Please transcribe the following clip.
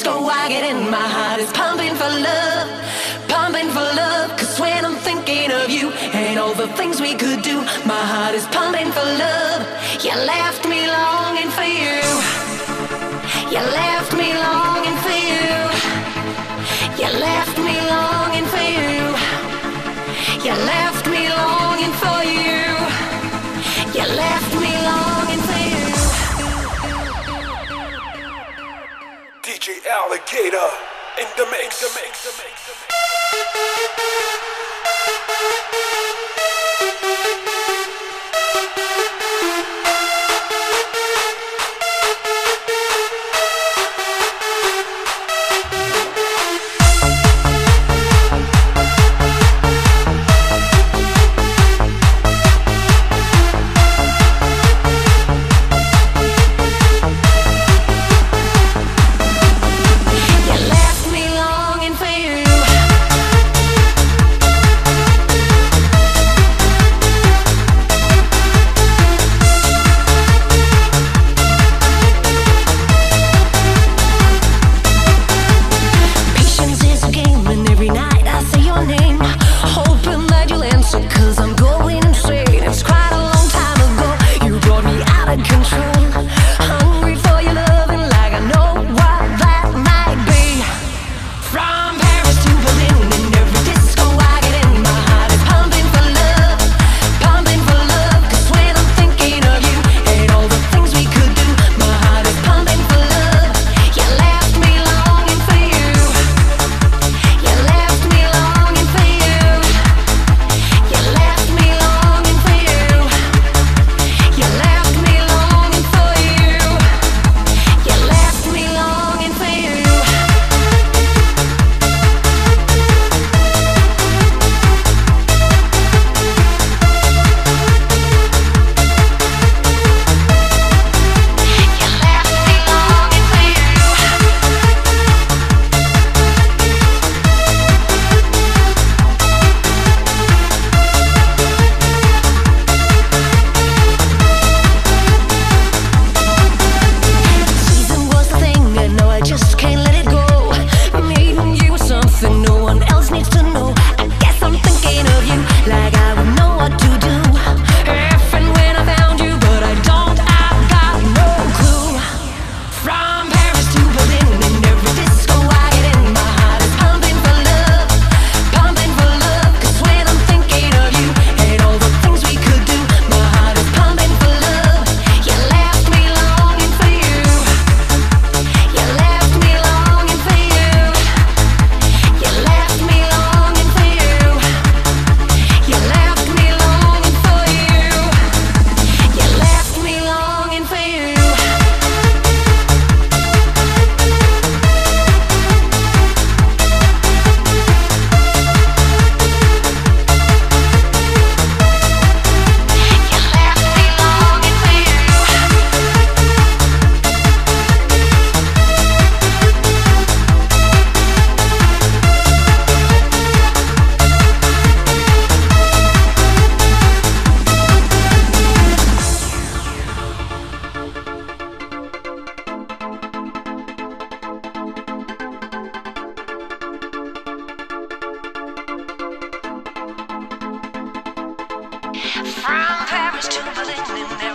disco I get in my heart. Is pumping for love pumping for love. Cause when I'm thinking of you and all the things we could do my heart is pumping for love. You left me longing for you. You left me longing for you. You left me longing for you. You left alligator in the mix. In the mix, the mix, the mix. From Paris to Berlin